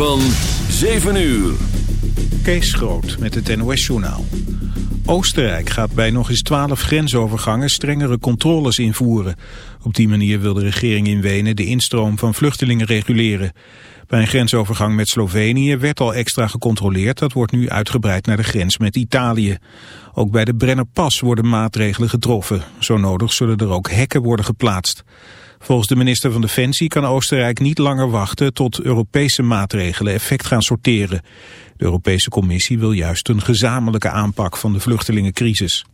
Van 7 uur. Kees Groot met het NOS-journaal. Oostenrijk gaat bij nog eens twaalf grensovergangen strengere controles invoeren. Op die manier wil de regering in Wenen de instroom van vluchtelingen reguleren. Bij een grensovergang met Slovenië werd al extra gecontroleerd. Dat wordt nu uitgebreid naar de grens met Italië. Ook bij de Brennerpas worden maatregelen getroffen. Zo nodig zullen er ook hekken worden geplaatst. Volgens de minister van Defensie kan Oostenrijk niet langer wachten tot Europese maatregelen effect gaan sorteren. De Europese Commissie wil juist een gezamenlijke aanpak van de vluchtelingencrisis.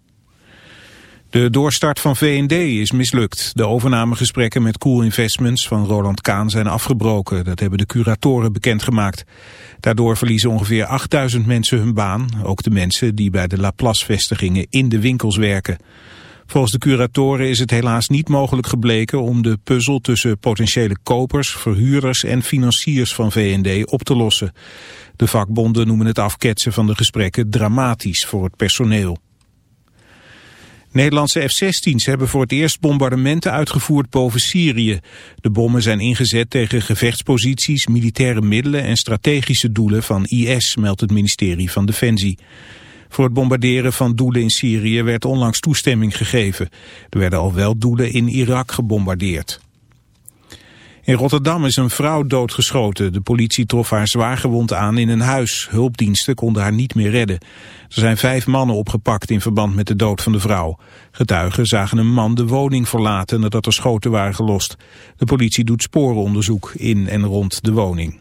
De doorstart van VND is mislukt. De overnamegesprekken met Cool Investments van Roland Kaan zijn afgebroken. Dat hebben de curatoren bekendgemaakt. Daardoor verliezen ongeveer 8000 mensen hun baan. Ook de mensen die bij de Laplace-vestigingen in de winkels werken. Volgens de curatoren is het helaas niet mogelijk gebleken om de puzzel tussen potentiële kopers, verhuurders en financiers van VND op te lossen. De vakbonden noemen het afketsen van de gesprekken dramatisch voor het personeel. Nederlandse F-16's hebben voor het eerst bombardementen uitgevoerd boven Syrië. De bommen zijn ingezet tegen gevechtsposities, militaire middelen en strategische doelen van IS, meldt het ministerie van Defensie. Voor het bombarderen van doelen in Syrië werd onlangs toestemming gegeven. Er werden al wel doelen in Irak gebombardeerd. In Rotterdam is een vrouw doodgeschoten. De politie trof haar zwaargewond aan in een huis. Hulpdiensten konden haar niet meer redden. Er zijn vijf mannen opgepakt in verband met de dood van de vrouw. Getuigen zagen een man de woning verlaten nadat er schoten waren gelost. De politie doet sporenonderzoek in en rond de woning.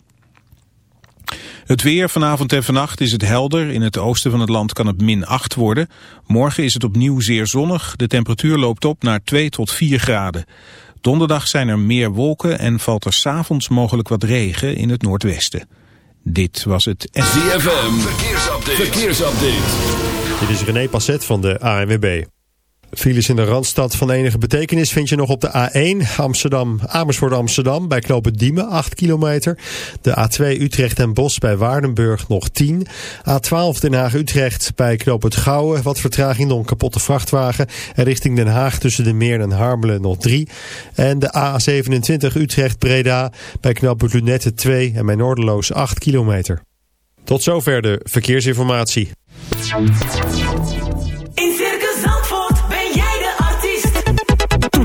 Het weer vanavond en vannacht is het helder. In het oosten van het land kan het min 8 worden. Morgen is het opnieuw zeer zonnig. De temperatuur loopt op naar 2 tot 4 graden. Donderdag zijn er meer wolken en valt er s'avonds mogelijk wat regen in het noordwesten. Dit was het... ZFM, verkeersupdate. verkeersupdate. Dit is René Passet van de ANWB. Files in de Randstad van enige betekenis vind je nog op de A1 Amsterdam, Amersfoort Amsterdam bij knopen Diemen 8 kilometer. De A2 Utrecht en Bos bij Waardenburg nog 10. A12 Den Haag Utrecht bij knoop het Gouwen wat vertraging door een kapotte vrachtwagen. En richting Den Haag tussen de Meer en Harmelen nog 3. En de A27 Utrecht Breda bij knoop het Lunette 2 en bij Noorderloos 8 kilometer. Tot zover de verkeersinformatie.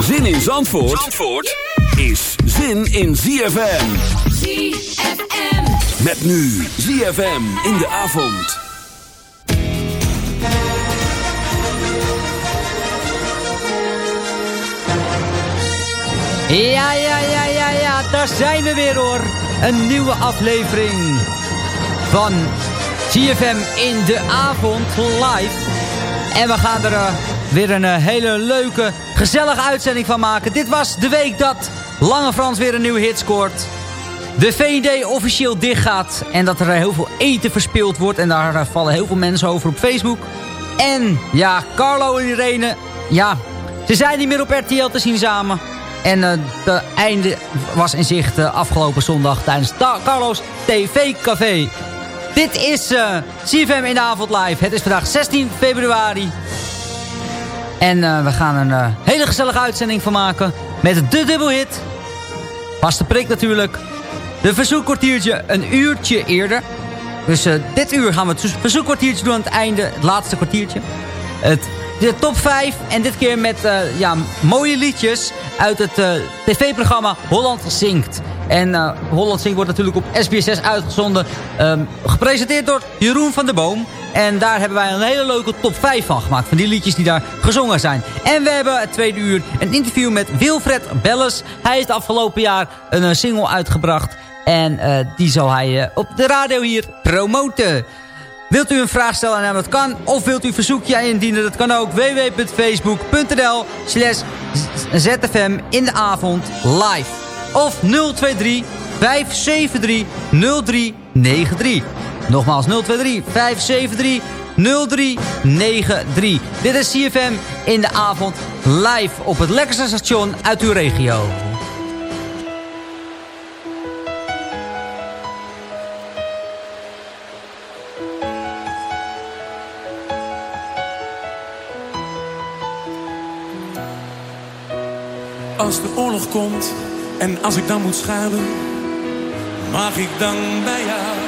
Zin in Zandvoort, Zandvoort is zin in ZFM. ZFM. Met nu ZFM in de avond. Ja, ja, ja, ja, ja, daar zijn we weer hoor. Een nieuwe aflevering van ZFM in de avond live. En we gaan er uh, weer een uh, hele leuke, gezellige uitzending van maken. Dit was de week dat Lange Frans weer een nieuwe hit scoort. De VD officieel dicht gaat. En dat er heel veel eten verspild wordt. En daar uh, vallen heel veel mensen over op Facebook. En ja, Carlo en Irene. Ja, ze zijn niet meer op RTL te zien samen. En uh, het einde was in zicht uh, afgelopen zondag tijdens Carlos TV Café. Dit is uh, CFM in de avond live. Het is vandaag 16 februari. En uh, we gaan een uh, hele gezellige uitzending van maken. Met de dubbelhit. Vaste prik natuurlijk. De verzoekkwartiertje een uurtje eerder. Dus dit uur gaan we het verzoekkwartiertje doen aan het einde. Het laatste kwartiertje. Het, de top 5. En dit keer met ja, mooie liedjes uit het tv-programma Holland Zingt. En Holland Zingt wordt natuurlijk op SBS6 uitgezonden. Um, gepresenteerd door Jeroen van der Boom. En daar hebben wij een hele leuke top 5 van gemaakt. Van die liedjes die daar gezongen zijn. En we hebben het tweede uur een interview met Wilfred Belles. Hij heeft afgelopen jaar een uh, single uitgebracht. En uh, die zal hij op de radio hier promoten. Wilt u een vraag stellen en dat kan. Of wilt u een verzoekje indienen, dat kan ook. www.facebook.nl slash zfm in de avond live of 023 573 0393. Nogmaals 023 573 0393. Dit is CFM in de avond live op het lekkerste station uit uw regio. Als de oorlog komt en als ik dan moet schuilen, mag ik dan bij jou?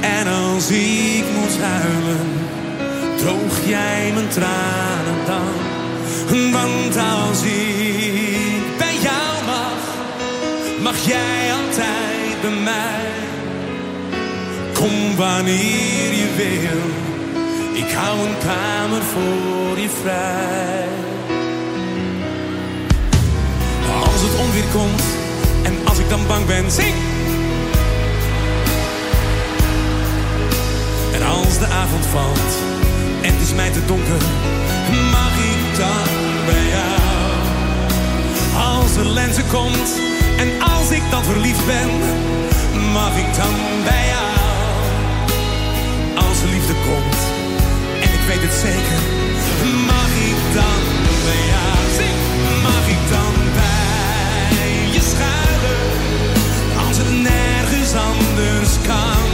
En als ik moet huilen, droog jij mijn tranen dan. Want als ik bij jou mag, mag jij altijd bij mij. Kom wanneer je wil, ik hou een kamer voor je vrij. Als het onweer komt en als ik dan bang ben, zing! De avond valt en het is mij te donker, mag ik dan bij jou? Als er lenzen komt en als ik dan verliefd ben, mag ik dan bij jou? Als de liefde komt en ik weet het zeker, mag ik dan bij jou? Mag ik dan bij je schuilen? Als het nergens anders kan.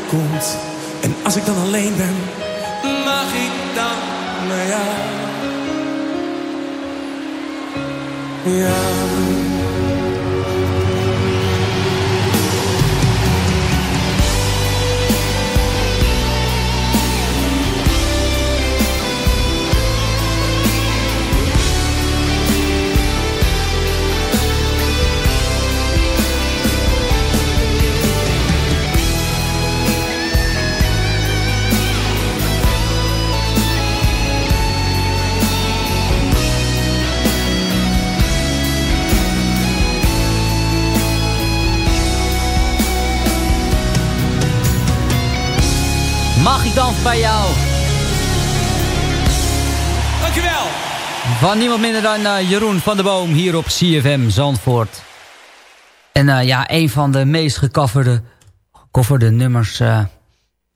Komt en als ik dan alleen ben, mag ik dan bij jou? Ja. Bij jou? Dankjewel. Van niemand minder dan eh, Jeroen van der Boom hier op CFM Zandvoort. En eh, ja, een van de meest gecoverde, gecoverde nummers eh,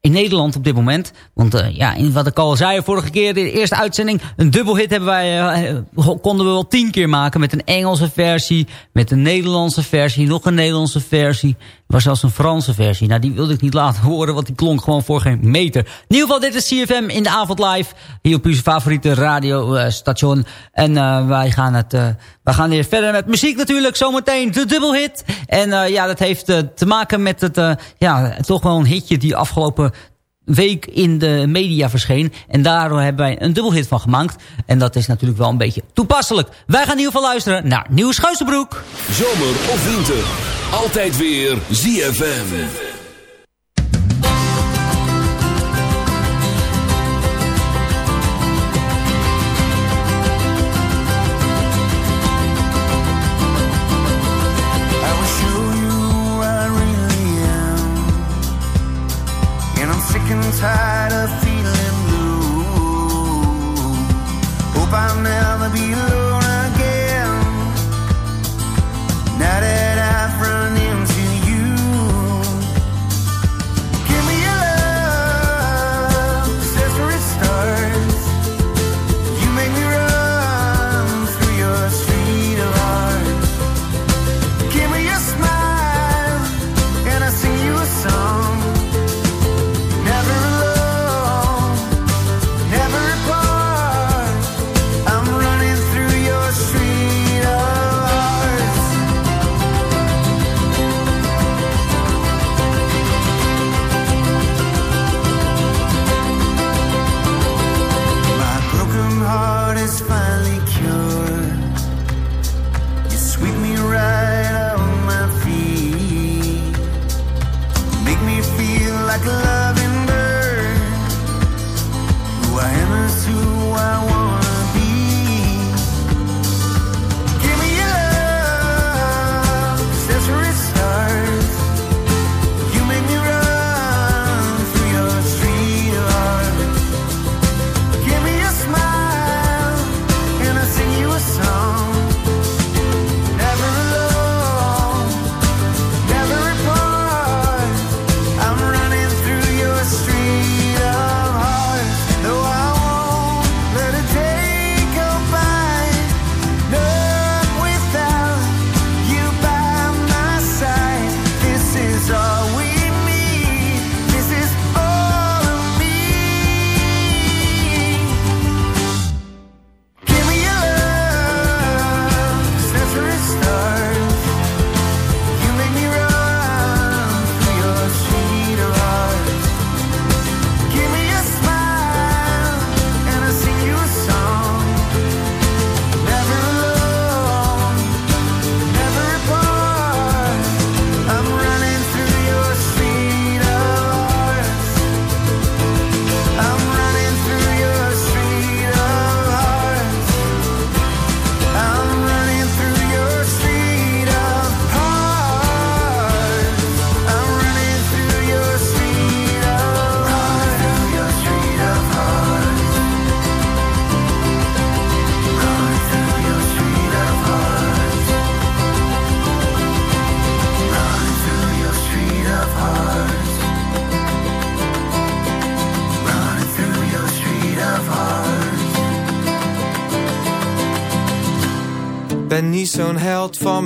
in Nederland op dit moment. Want ja, in wat ik al zei vorige keer, de eerste uitzending... een dubbelhit hebben wij, konden we wel tien keer maken... met een Engelse versie, met een Nederlandse versie... nog een Nederlandse versie. Was zelfs een Franse versie. Nou, die wilde ik niet laten horen, want die klonk gewoon voor geen meter. In ieder geval, dit is CFM in de avond live. Hier op uw favoriete radiostation. En eh, wij, gaan het, eh, wij gaan weer verder met muziek natuurlijk. Zometeen de dubbelhit. En eh, ja, dat heeft te maken met het, ja, toch wel een hitje die afgelopen week in de media verscheen. En daardoor hebben wij een dubbelhit van gemaakt. En dat is natuurlijk wel een beetje toepasselijk. Wij gaan in ieder geval luisteren naar Nieuw Schuizenbroek. Zomer of winter. Altijd weer ZFM. Tired of feeling blue. Hope I'll never be alone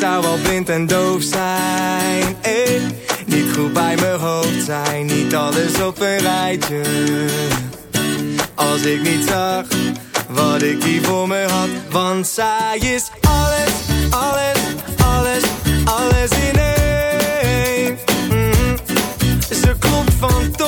Zou wel blind en doof zijn, eh. Niet goed bij mijn hoofd zijn, niet alles op een rijtje. Als ik niet zag wat ik hier voor me had. Want zij is alles, alles, alles, alles in één. Mhm. Ze klopt van top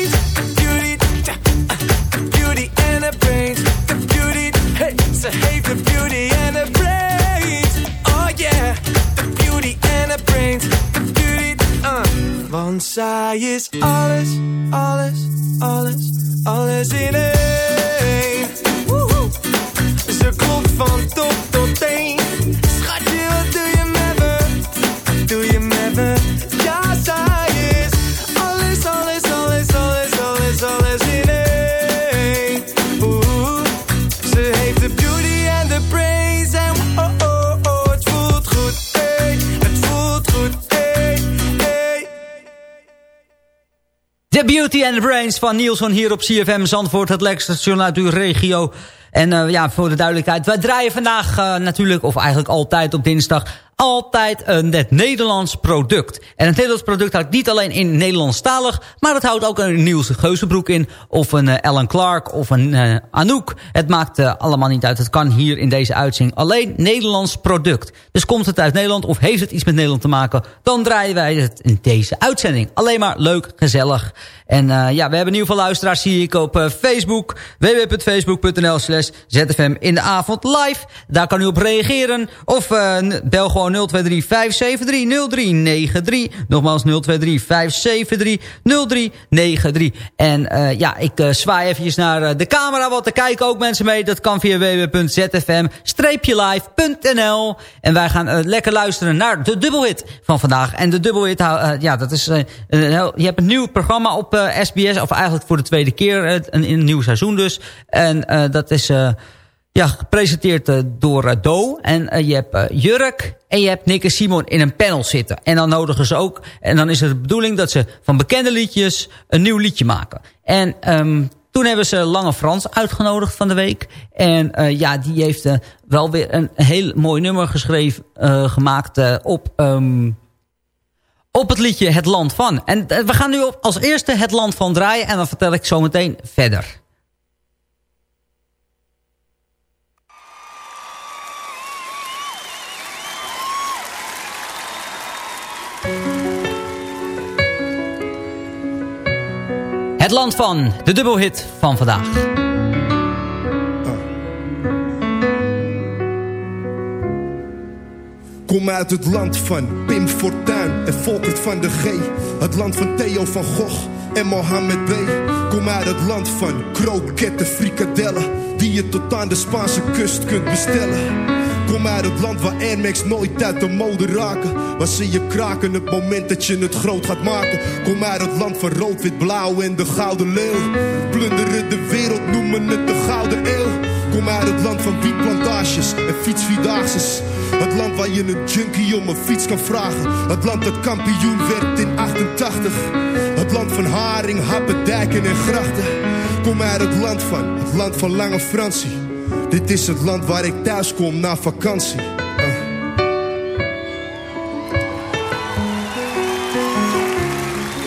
Zij is alles, alles, alles, alles in één. Beauty and the Brains van Nielsen hier op CFM Zandvoort. Het lekkerste station uit uw regio. En uh, ja, voor de duidelijkheid. Wij draaien vandaag uh, natuurlijk, of eigenlijk altijd op dinsdag... altijd een het Nederlands product. En het Nederlands product houdt niet alleen in Nederlandstalig... maar het houdt ook een Niels Geuzenbroek in... of een uh, Ellen Clark of een Anouk. Het maakt allemaal niet uit. Het kan hier in deze uitzending alleen Nederlands product. Dus komt het uit Nederland of heeft het iets met Nederland te maken... dan draaien wij het in deze uitzending. Alleen maar leuk, gezellig. En ja, we hebben in ieder geval luisteraars, zie ik op Facebook. www.facebook.nl slash ZFM in de avond live. Daar kan u op reageren. Of bel gewoon 023 573 0393. Nogmaals 023 573 0393. En uh, ja, ik uh, zwaai eventjes naar uh, de camera. Want er kijken ook mensen mee. Dat kan via www.zfm-live.nl. En wij gaan lekker luisteren naar de dubbelhit van vandaag. En de dubbelhit, ja, dat is... je hebt een nieuw programma op SBS. Of eigenlijk voor de tweede keer. Een, een nieuw seizoen dus. En dat is... Ja, gepresenteerd uh, door uh, Do. En uh, je hebt Jurk en je hebt Nick en Simon in een panel zitten. En dan nodigen ze ook... En dan is het de bedoeling dat ze van bekende liedjes een nieuw liedje maken. En um, toen hebben ze Lange Frans uitgenodigd van de week. En ja, die heeft wel weer een heel mooi nummer geschreven, gemaakt op... Um, op het liedje Het Land Van. En we gaan nu op als eerste Het Land Van draaien. En dan vertel ik zo meteen verder. Het land van de dubbelhit van vandaag. Kom uit het land van Pim Fortuyn en Volkert van de G. Het land van Theo van Gogh en Mohammed B. Kom uit het land van kroketten, frikadellen. Die je tot aan de Spaanse kust kunt bestellen. Kom uit het land waar Air Max nooit uit de mode raken. Waar ze je kraken het moment dat je het groot gaat maken. Kom uit het land van rood, wit, blauw en de gouden leeuw. Plunderen de wereld, noemen het de gouden eeuw. Kom uit het land van wietplantages en fietsvierdaagses. Het land waar je een junkie om een fiets kan vragen. Het land dat kampioen werd in 88. Het land van haring, happen, dijken en grachten. Kom uit het land van, het land van Lange Fransie. Dit is het land waar ik thuis kom na vakantie.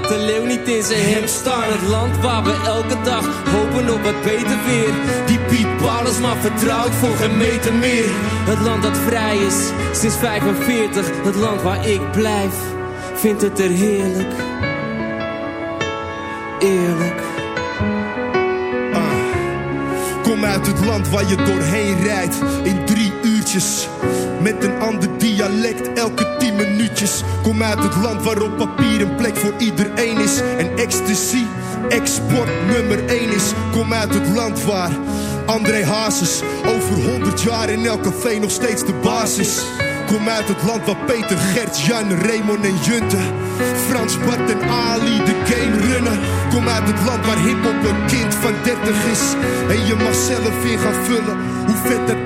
laat de leeuw niet in zijn hemd staan. Het land waar we elke dag hopen op wat beter weer. Die Piet Paulus maar vertrouwd voor geen meter meer. Het land dat vrij is sinds 45. Het land waar ik blijf, vindt het er heerlijk. Eerlijk. Kom uit het land waar je doorheen rijdt in drie uurtjes. Met een ander dialect elke tien minuutjes. Kom uit het land waar op papier een plek voor iedereen is. En ecstasy, export nummer één is. Kom uit het land waar André Hazes over 100 jaar in elk café nog steeds de basis. Kom uit het land waar Peter, Gert, Jan, Raymond en Junte Frans, Bart en Ali de game runnen Kom uit het land waar hiphop een kind van 30 is En je mag zelf in gaan vullen hoe vet dat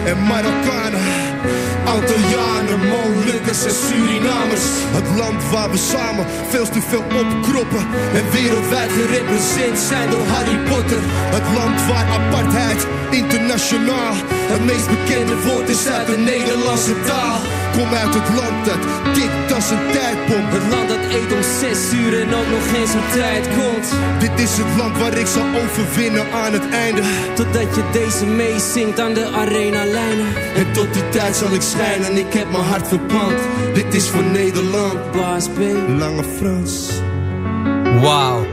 en Marokkanen. Antillianen, Molukkers en Surinamers. Het land waar we samen veel te veel opkroppen. En wereldwijd gerepresenteerd zijn door Harry Potter. Het land waar apartheid internationaal het meest bekende woord is uit de Nederlandse taal. Kom uit het land dat kikt als een tijdbom. Het land dat eet om zes uur en ook nog geen zijn tijd komt. Dit is het land waar ik zal overwinnen aan het einde. Totdat je deze meezingt aan de arena lijnen. En tot die tijd zal ik schijnen, ik heb mijn hart verpand. Dit is voor Nederland. Baas B. Lange Frans. Wauw.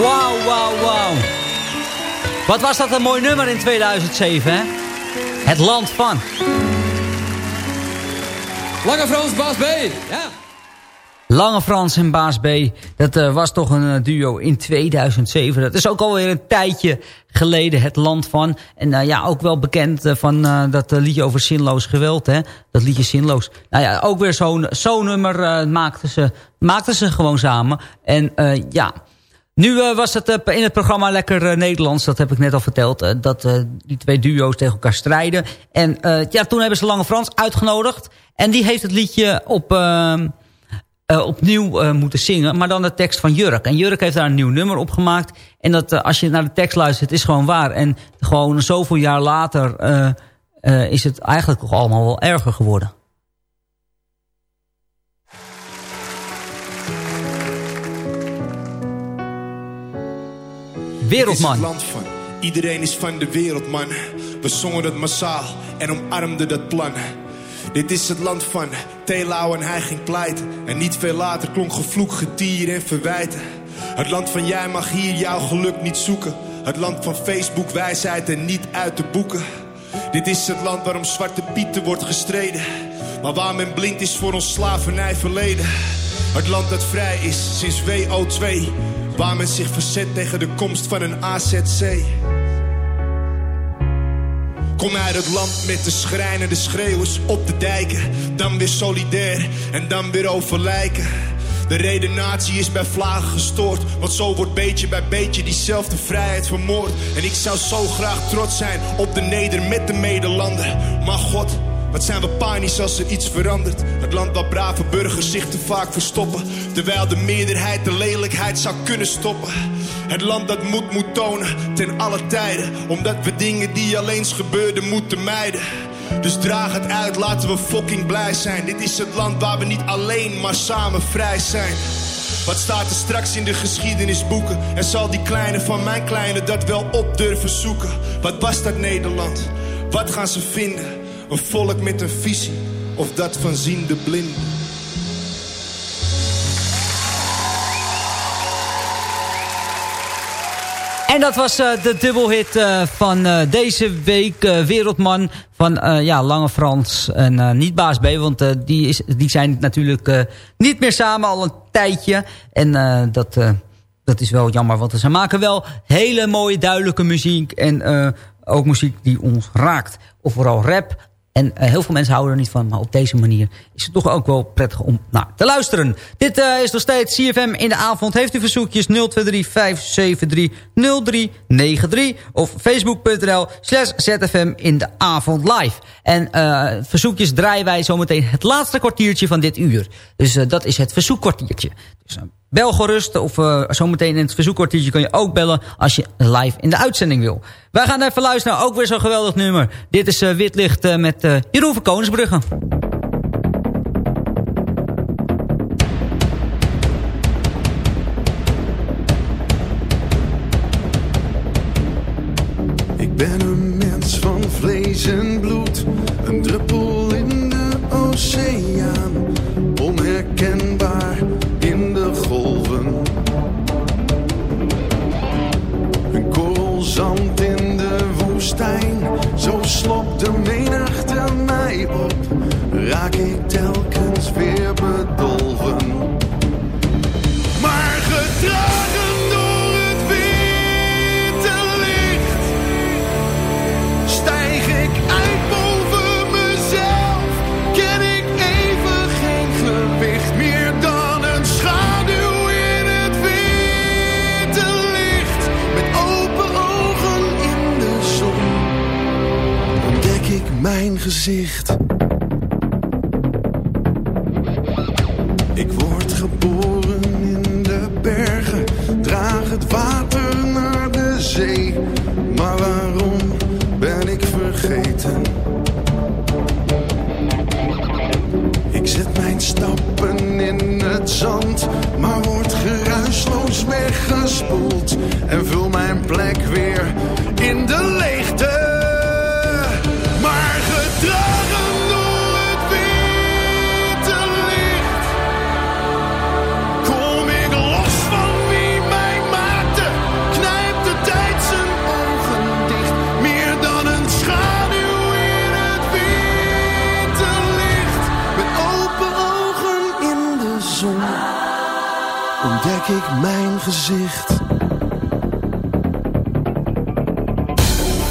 Wauw, wauw, wauw. Wat was dat een mooi nummer in 2007, hè? Het land van. Lange Frans, Baas B. Ja. Lange Frans en Baas B. Dat eh, was toch een eh, duo in 2007. Dat is ook alweer een tijdje geleden het land van. En eh, ja, ook wel bekend van dat liedje over zinloos geweld. Hè? Dat liedje zinloos. Nou ja, ook weer zo'n zo'n nummer maakten, ze, maakten ze gewoon samen. En ja... Nu was het in het programma Lekker Nederlands, dat heb ik net al verteld, dat die twee duo's tegen elkaar strijden. En ja, toen hebben ze Lange Frans uitgenodigd. En die heeft het liedje op, opnieuw moeten zingen, maar dan de tekst van Jurk. En Jurk heeft daar een nieuw nummer op gemaakt. En dat, als je naar de tekst luistert, is gewoon waar. En gewoon zoveel jaar later is het eigenlijk toch allemaal wel erger geworden. Wereldman. Land van. Iedereen is van de wereldman. We zongen het massaal en omarmden dat plan. Dit is het land van Telau en hij ging pleiten. En niet veel later klonk gevloek, getier en verwijten. Het land van jij mag hier jouw geluk niet zoeken. Het land van Facebook, wijsheid en niet uit de boeken. Dit is het land waarom Zwarte Pieten wordt gestreden. Maar waar men blind is voor ons slavernij verleden. Het land dat vrij is sinds WO2. Waar men zich verzet tegen de komst van een AZC. Kom uit het land met de schrijnende schreeuwers op de dijken. Dan weer solidair en dan weer over lijken. De redenatie is bij vlagen gestoord. Want zo wordt beetje bij beetje diezelfde vrijheid vermoord. En ik zou zo graag trots zijn op de neder met de medelander. Maar God, wat zijn we panisch als er iets verandert? Het land waar brave burgers zich te vaak verstoppen. Terwijl de meerderheid de lelijkheid zou kunnen stoppen. Het land dat moed moet tonen ten alle tijden. Omdat we dingen die al eens gebeurden moeten mijden. Dus draag het uit, laten we fucking blij zijn. Dit is het land waar we niet alleen, maar samen vrij zijn. Wat staat er straks in de geschiedenisboeken? En zal die kleine van mijn kleine dat wel op durven zoeken? Wat was dat Nederland? Wat gaan ze vinden? Een volk met een visie of dat van ziende blinden. En dat was eh, de dubbelhit uh, van eh, deze week. Wereldman van ja, Lange Frans en niet Baas B. Want die, is, die zijn natuurlijk niet meer samen al een tijdje. En dat, dat is wel jammer. Want ze maken wel hele mooie duidelijke muziek. En ook muziek die ons raakt. Of vooral rap, en eh, heel veel mensen houden er niet van. Maar op deze manier is toch ook wel prettig om naar te luisteren. Dit eh, is nog steeds CFM in de avond. Heeft u verzoekjes 023-573-0393 of facebook.nl slash zfm in de avond live. En eh, verzoekjes draaien wij zometeen het laatste kwartiertje van dit uur. Dus eh, dat is het verzoekkwartiertje. Dus bel gerust of zometeen in het verzoekkwartiertje kan je ook bellen als je live in de uitzending wil. Wij gaan even luisteren ook weer zo'n geweldig nummer. Dit is Witlicht met Jeroen van Koningsbrugge. Ben een mens van vlees en bloed, een druppel in de oceaan, mijn gezicht.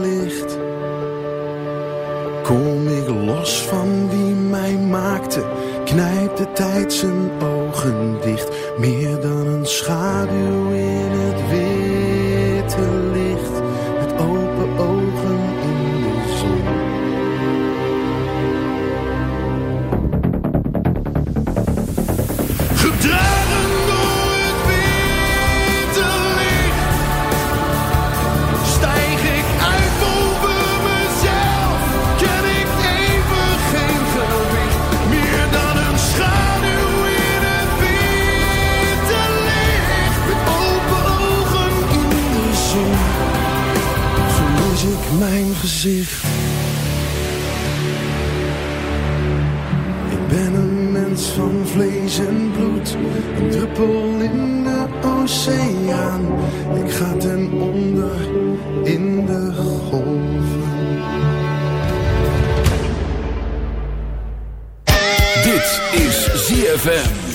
licht Kom ik los van wie mij maakte Knijpt de tijd zijn ogen dicht. Meer dan een schaduw gezicht Ik ben een mens van vlees en bloed, een druppel in de oceaan. Ik ga ten onder in de golven. Dit is ZFM.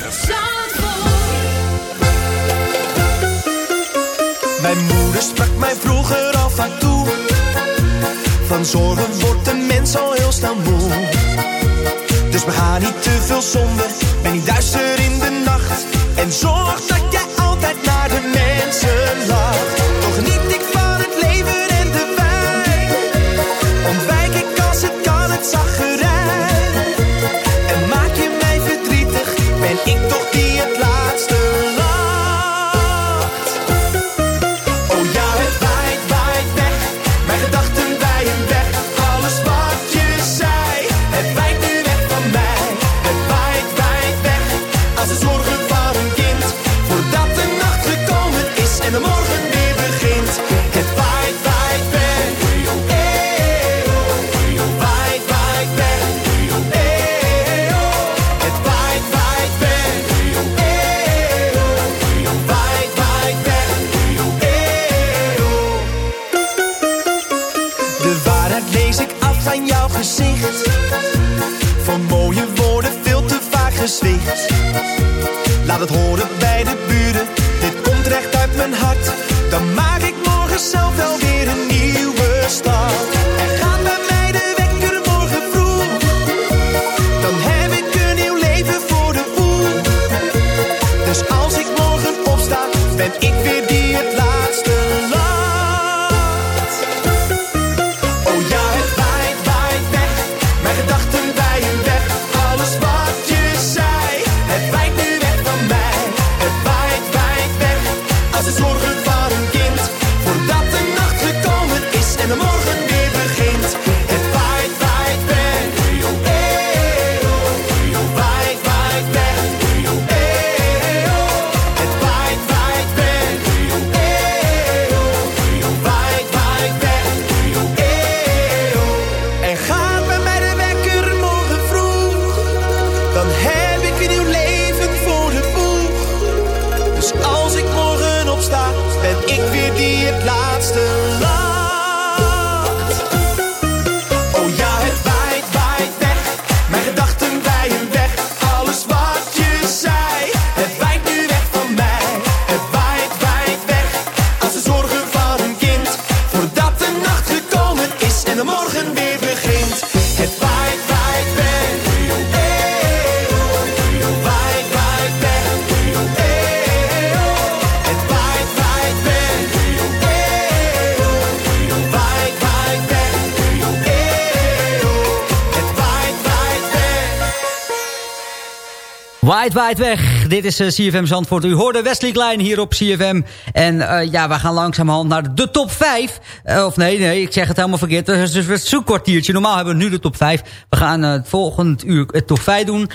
Waait, waait weg. Dit is eh, CFM Zandvoort. U hoorde Wesley Klein hier op CFM. En eh, ja, we gaan langzamerhand naar de top 5. Eh, of nee, nee, ik zeg het helemaal verkeerd. Het is dus een zoekkwartiertje. Normaal hebben we nu de top 5. We gaan het volgend uur het top 5 doen.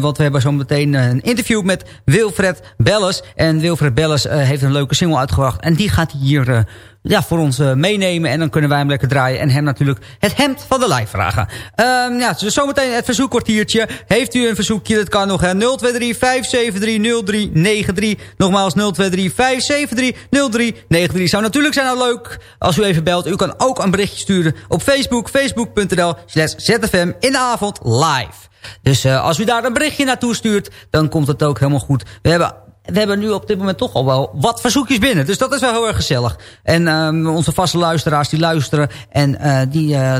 Want we hebben zo meteen een interview met Wilfred Belles. En Wilfred Belles heeft een leuke single uitgebracht. En die gaat hier ja, voor ons eh, meenemen. En dan kunnen wij hem lekker draaien. En hem natuurlijk het hemd van de lijf vragen. Ehm, ja, dus zometeen het verzoekkwartiertje. Heeft u een verzoekje? Dat kan nog. hè 023 573 0393. Nogmaals 023 573 0393. Zou natuurlijk zijn nou leuk als u even belt. U kan ook een berichtje sturen op Facebook. Facebook.nl slash ZFM in de avond live. Dus uh, als u daar een berichtje naartoe stuurt, dan komt het ook helemaal goed. We hebben we hebben nu op dit moment toch al wel wat verzoekjes binnen. Dus dat is wel heel erg gezellig. En um, onze vaste luisteraars die luisteren. En uh, die, uh,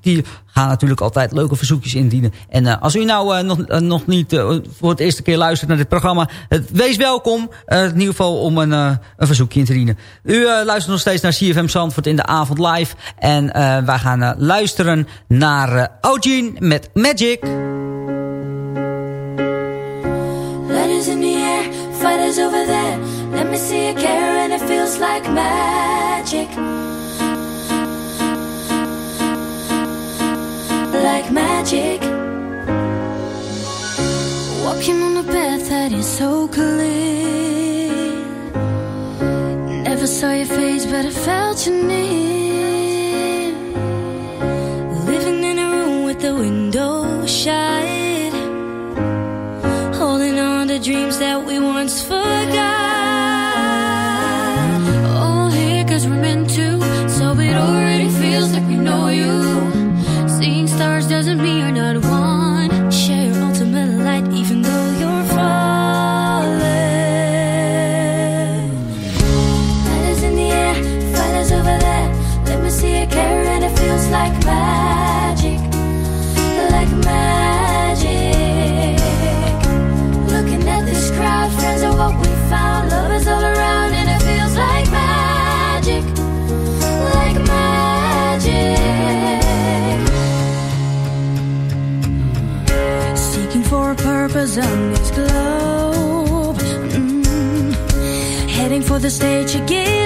die gaan natuurlijk altijd leuke verzoekjes indienen. En uh, als u nou nog, nog niet voor het eerste keer luistert naar dit programma. wees welkom. in ieder geval om een, een verzoekje in te dienen. U luistert nog steeds naar CFM Zandvoort in de avond live. En wij gaan luisteren naar Eugene met Magic. See you care, and it feels like magic. Like magic. Walking on a path that is so clear. Never saw your face, but I felt your near. Living in a room with the window shut. Holding on to dreams that we once forgot. Seeing stars doesn't mean the stage, it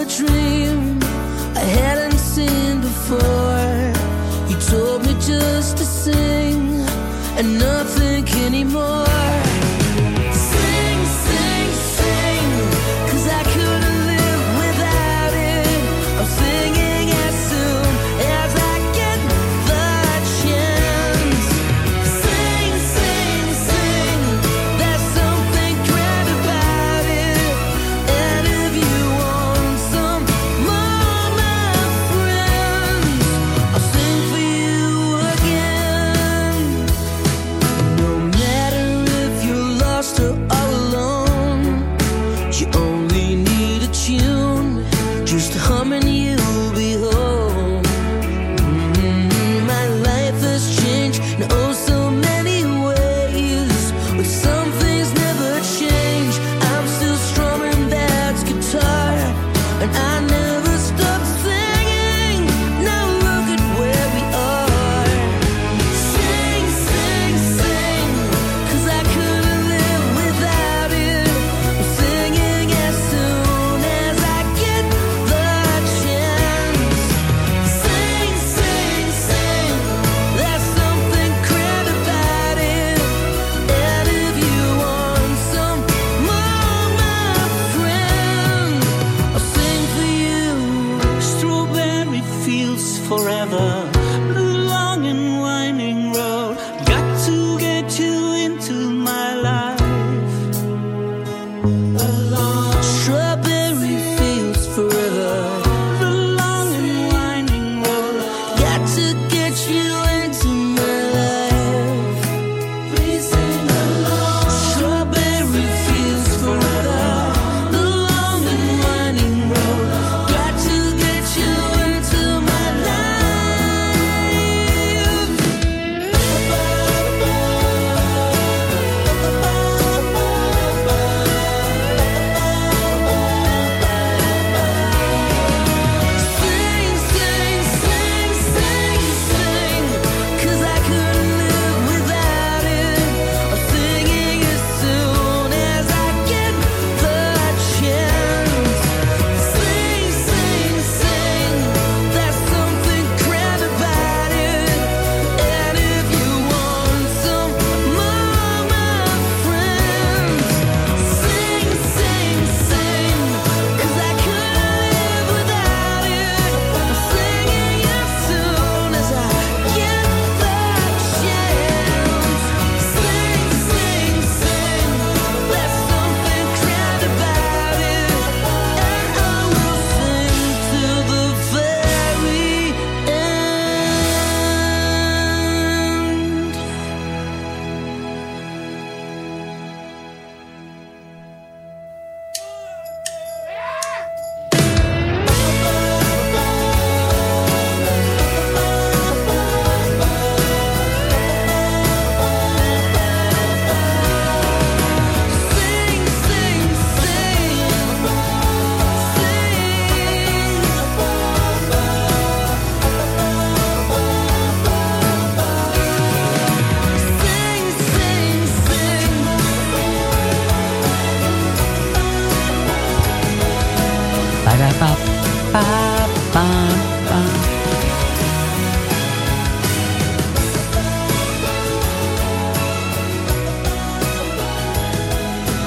a dream. I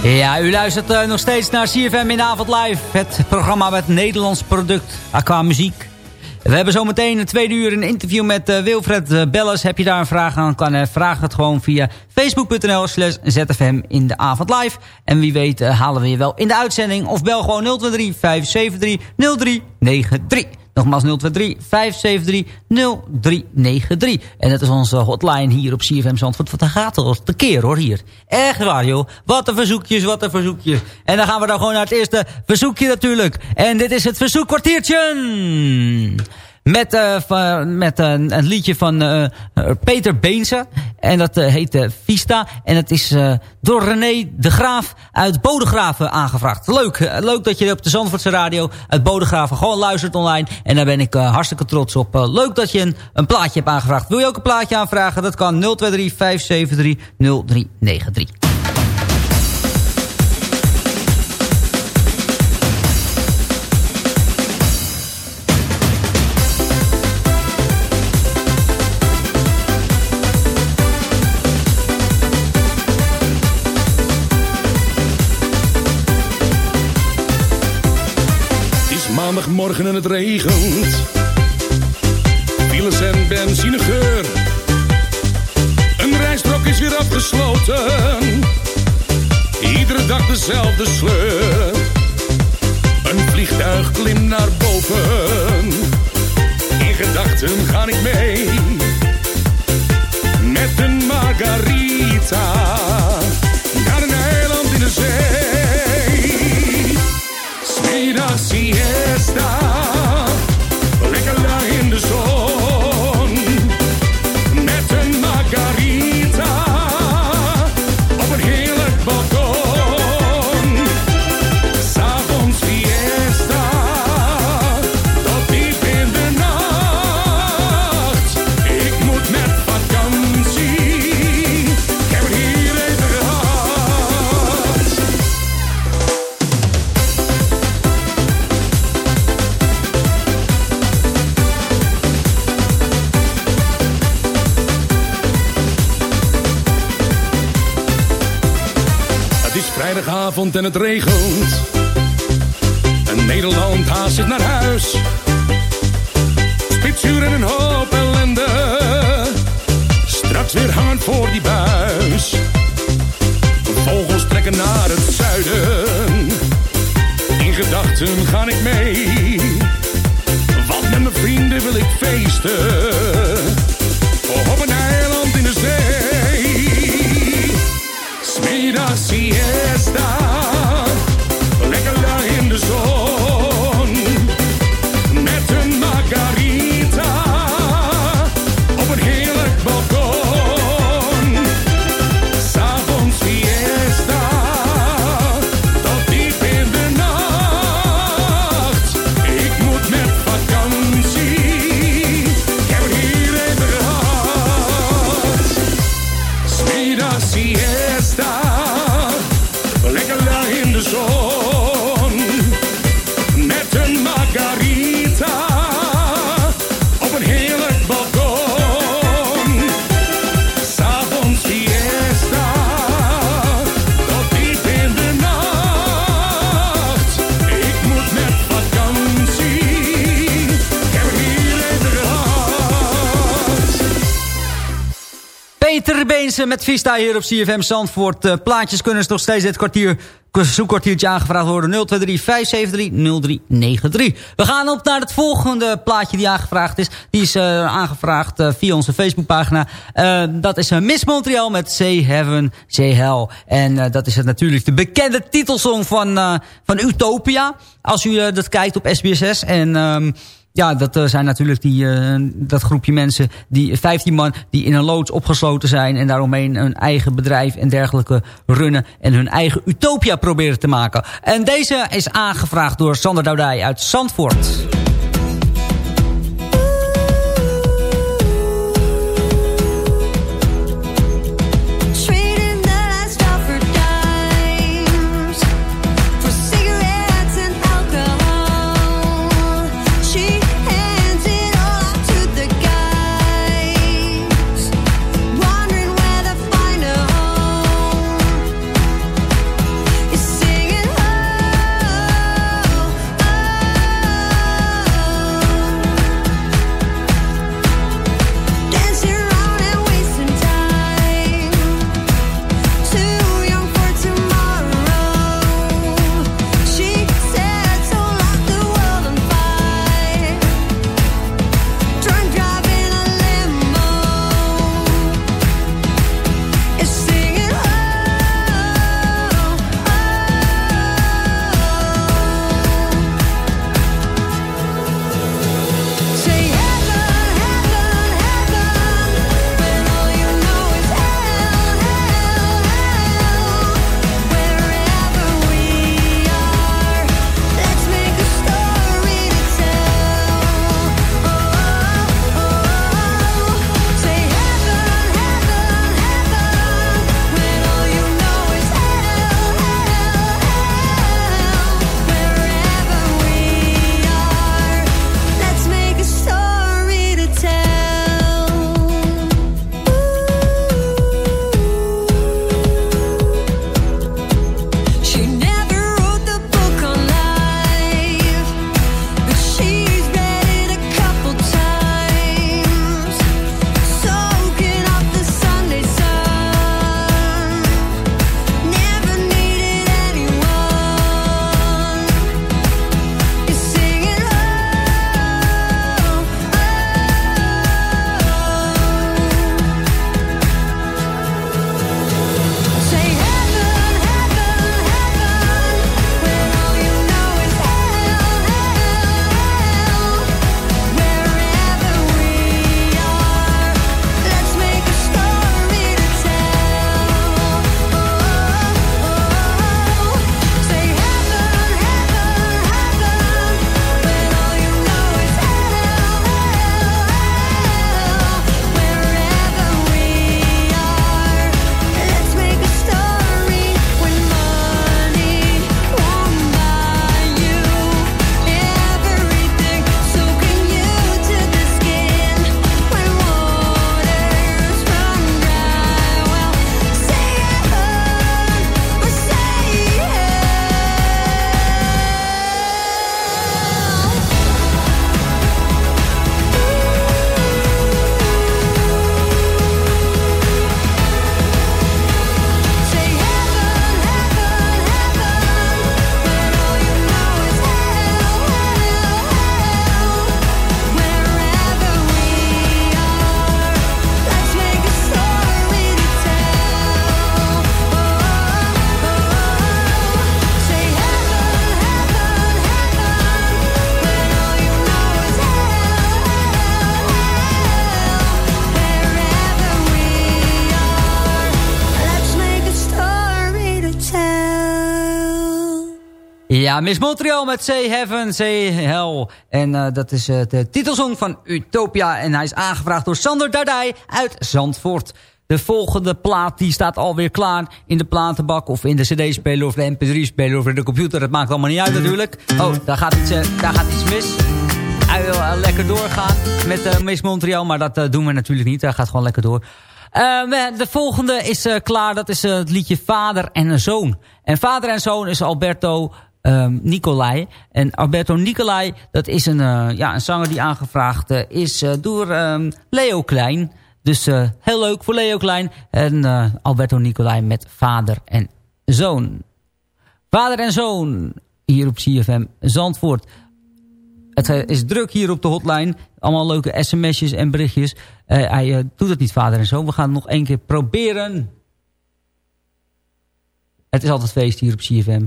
Ja, u luistert eh, nog steeds naar CFM in avond live. Het programma met Nederlands product Aqua Muziek. We hebben zometeen een tweede uur een interview met eh, Wilfred eh, Bellas. Heb je daar een vraag aan, kan, eh, vraag het gewoon via facebook.nl slash zfm in de avond live. En wie weet halen we je wel in de uitzending. Of bel gewoon 023 573 0393. Nogmaals 023-573-0393. En dat is onze hotline hier op CFM Zandvoort. Wat gaat het te keer hoor hier. Echt waar joh. Wat een verzoekjes, wat een verzoekjes. En dan gaan we dan gewoon naar het eerste verzoekje natuurlijk. En dit is het verzoekkwartiertje. Met, eh, van, met een, een liedje van eh, eh, Peter Beense. En dat eh, heet eh, Vista. En het is eh, door René de Graaf uit Bodegraven aangevraagd. Leuk, eh, leuk dat je op de Zandvoortse radio uit Bodegraven gewoon luistert online. En daar ben ik eh, hartstikke trots op. Eh, leuk dat je een, een plaatje hebt aangevraagd. Wil je ook een plaatje aanvragen? Dat kan 023 573 0393. Maandagmorgen en het regent. Files en benzinegeur. Een rijstrook is weer afgesloten. Iedere dag dezelfde sleur. Een vliegtuig klimt naar boven. In gedachten ga ik mee. Met een margarita. En het regent. Margarita. Beense met Vista hier op CFM Zandvoort. Eh, plaatjes kunnen ze nog steeds dit kwartier, zoekkwartiertje aangevraagd worden. 023 573 0393. We gaan op naar het volgende plaatje die aangevraagd is. Die is eh, aangevraagd eh, via onze Facebookpagina. Dat is Miss Montreal met Say Heaven, Say Hell. En dat is het natuurlijk de bekende titelsong van, van Utopia. Als u dat kijkt op SBSS. En... ehm, ja, dat eh, zijn natuurlijk die, eh, dat groepje mensen, die 15 man, die in een loods opgesloten zijn en daaromheen hun eigen bedrijf en dergelijke runnen en hun eigen utopia proberen te maken. En deze is aangevraagd door Sander Doudij uit Zandvoort. Miss Montreal met Say Heaven, Say Hell. En uh, dat is uh, de titelsong van Utopia. En hij is aangevraagd door Sander Dardij uit Zandvoort. De volgende plaat die staat alweer klaar in de platenbak... of in de cd-speler of de mp3-speler of in de computer. Dat maakt allemaal niet uit natuurlijk. Oh, daar gaat iets, uh, daar gaat iets mis. Hij wil lekker doorgaan met Miss Montreal. Maar dat doen we natuurlijk niet. Hij gaat gewoon lekker door. de volgende is klaar. Dat is het liedje Vader en Zoon. En Vader en Zoon is Alberto um, Nicolai. En Alberto Nicolai, dat is een, uh, ja, een zanger die aangevraagd uh, is uh, door um, Leo Klein. Dus heel leuk voor Leo Klein. En Alberto Nicolai met vader en zoon. Vader en zoon hier op CFM Zandvoort. Het is druk hier op de hotline. Allemaal leuke sms'jes en berichtjes. hij doet het niet vader en zoon. We gaan het nog één keer proberen. Het is altijd feest hier op CFM.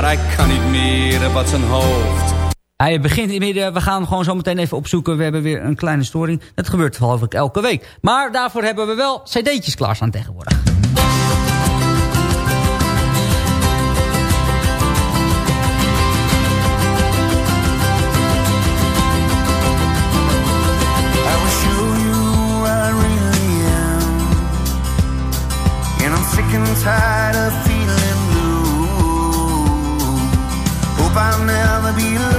Maar hij kan niet meer wat zijn hoofd. Hij begint in midden, we gaan hem gewoon zo meteen even opzoeken. We hebben weer een kleine storing. Dat gebeurt geloof ik elke week. Maar daarvoor hebben we wel cd'tjes klaarstaan tegenwoordig. and tired of I'll never be alone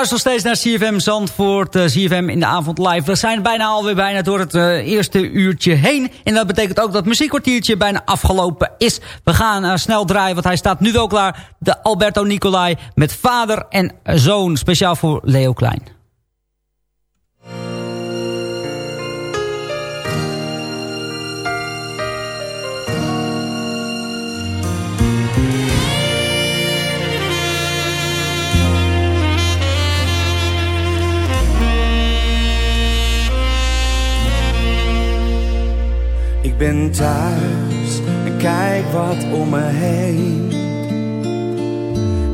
luistert nog steeds naar CFM Zandvoort, uh, CFM in de avond live. We zijn bijna alweer bijna door het uh, eerste uurtje heen. En dat betekent ook dat het muziekkwartiertje bijna afgelopen is. We gaan uh, snel draaien, want hij staat nu wel klaar. De Alberto Nicolai met vader en zoon. Speciaal voor Leo Klein. Ben thuis en kijk wat om me heen.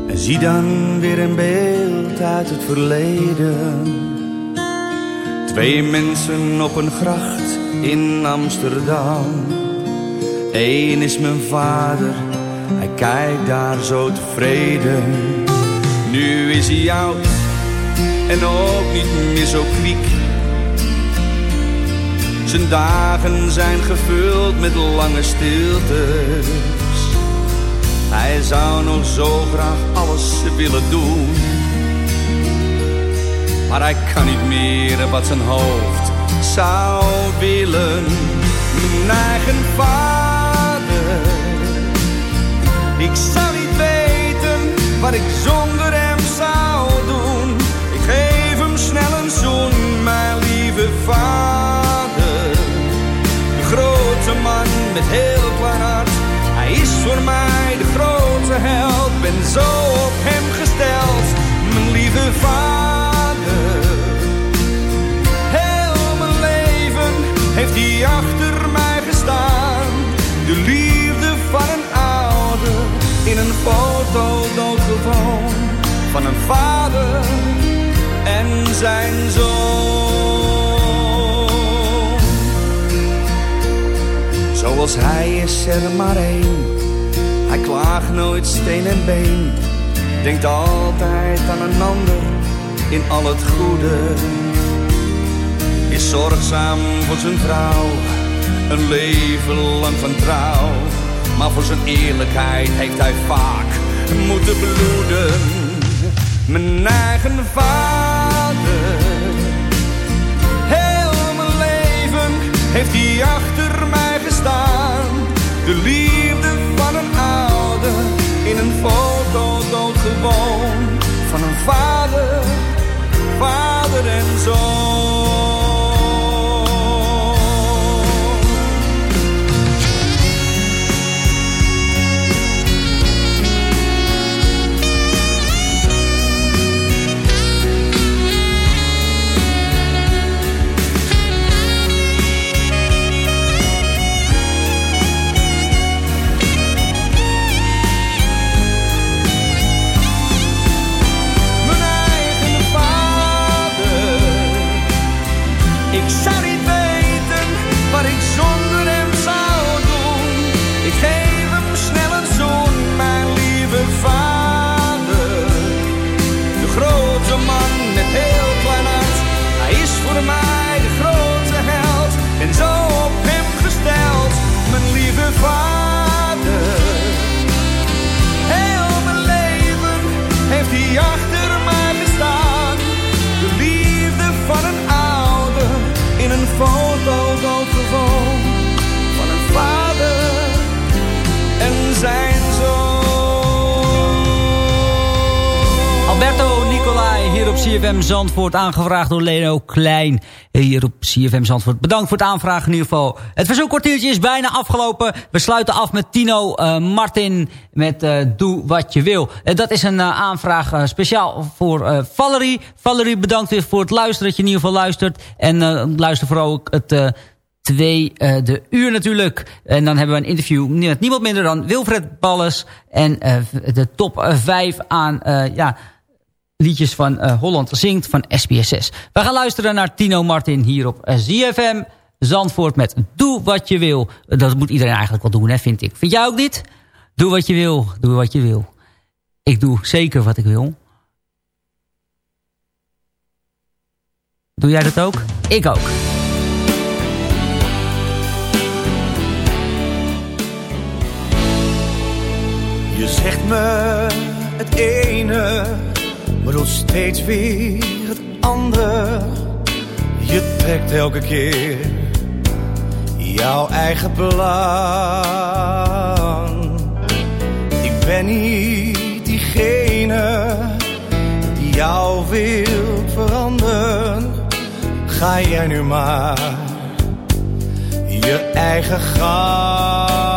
En zie dan weer een beeld uit het verleden. Twee mensen op een gracht in Amsterdam. Eén is mijn vader, hij kijkt daar zo tevreden. Nu is hij oud en ook niet meer zo kwiek. Zijn dagen zijn gevuld met lange stiltes. Hij zou nog zo graag alles willen doen. Maar hij kan niet meer wat zijn hoofd zou willen. Mijn eigen vader. Ik zou niet weten wat ik zonder hem zou doen. Ik geef hem snel een zoen, mijn lieve vader. Met heel klein hart. Hij is voor mij de grote held. Ben zo op hem gesteld, mijn lieve vader. Heel mijn leven heeft hij achter mij gestaan. De liefde van een ouder in een foto doodgewoon. Van een vader en zijn zoon. Zoals hij is er maar één. Hij klaagt nooit steen en been. Denkt altijd aan een ander in al het goede. Is zorgzaam voor zijn vrouw, een leven lang van trouw. Maar voor zijn eerlijkheid heeft hij vaak moeten bloeden. Mijn eigen vader. Heel mijn leven heeft hij gestaan. De liefde CFM Zandvoort. Aangevraagd door Leno Klein. Hier op CFM Zandvoort. Bedankt voor het aanvragen in ieder geval. Het verzoekkwartiertje is bijna afgelopen. We sluiten af met Tino eh, Martin met eh, Doe Wat Je Wil. En dat is een aanvraag speciaal voor Valerie. Valerie, bedankt weer voor het luisteren. Dat je in ieder geval luistert. En luister vooral ook het... twee de uur natuurlijk. En dan hebben we een interview met niemand minder dan Wilfred Balles. En de top eh, vijf aan ja, liedjes van eh, Holland Zingt van SBS6. We gaan luisteren naar Tino Martin hier op eh, ZFM Zandvoort met Doe Wat Je Wil. Dat moet iedereen eigenlijk wel doen, hè, vind ik. Vind jij ook niet? Doe wat je wil, doe wat je wil. Ik doe zeker wat ik wil. Doe jij dat ook? Ik ook. Je zegt me het ene, maar steeds weer het ander. Je trekt elke keer jouw eigen plan. Ik ben niet diegene die jou wil veranderen. Ga jij nu maar je eigen gang.